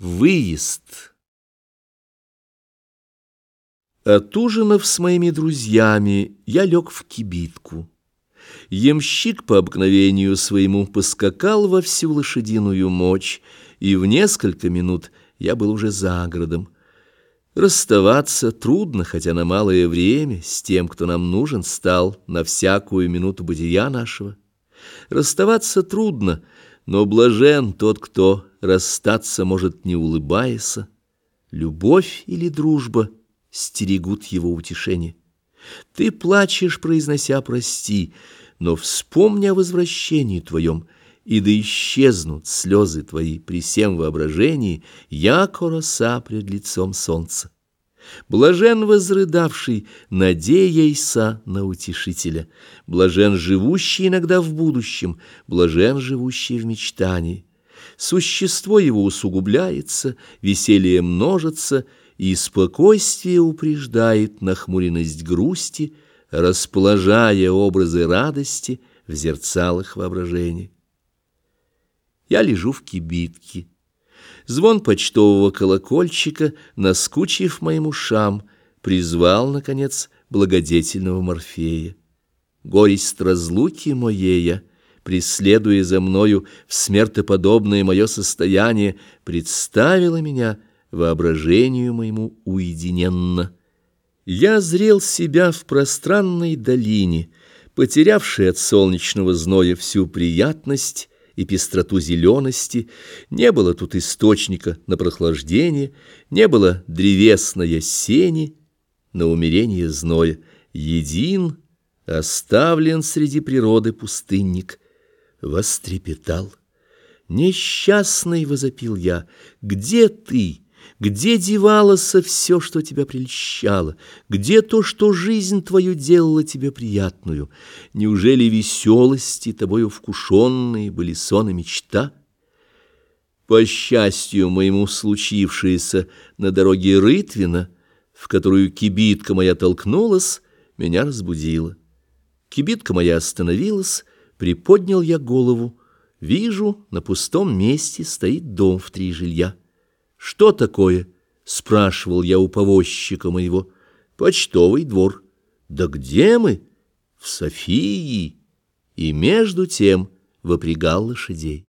Выезд. Отужинав с моими друзьями, я лег в кибитку. Ямщик по обыкновению своему поскакал во всю лошадиную мочь, и в несколько минут я был уже за городом. Расставаться трудно, хотя на малое время, с тем, кто нам нужен, стал на всякую минуту бытия нашего. Расставаться трудно — но блажен тот, кто расстаться может, не улыбаясь. Любовь или дружба стерегут его утешение. Ты плачешь, произнося «прости», но вспомни о возвращении твоем, и да исчезнут слезы твои при всем воображении, яко роса пред лицом солнца. Блажен возрыдавший, надеяйся на утешителя. Блажен живущий иногда в будущем, блажен живущий в мечтании. Существо его усугубляется, веселье множится, и спокойствие упреждает нахмуренность грусти, расположая образы радости в зерцалах воображения. Я лежу в кибитке. Звон почтового колокольчика, наскучив моим ушам, призвал, наконец, благодетельного Морфея. Горесть разлуки моея, преследуя за мною в смертоподобное мое состояние, представила меня воображению моему уединенно. Я зрел себя в пространной долине, потерявшей от солнечного зноя всю приятность, и пестроту зелености, не было тут источника на прохлаждение, не было древесной сени на умерение зноя. Един, оставлен среди природы пустынник, вострепетал. Несчастный возопил я, где ты? Где девалось все, что тебя прельщало? Где то, что жизнь твою делала тебе приятную? Неужели веселости, тобою вкушенные, были сон и мечта? По счастью моему случившееся на дороге Рытвина, в которую кибитка моя толкнулась, меня разбудила. Кибитка моя остановилась, приподнял я голову. Вижу, на пустом месте стоит дом в три жилья. «Что такое?» — спрашивал я у повозчика моего. «Почтовый двор». «Да где мы?» «В Софии». И между тем выпрягал лошадей.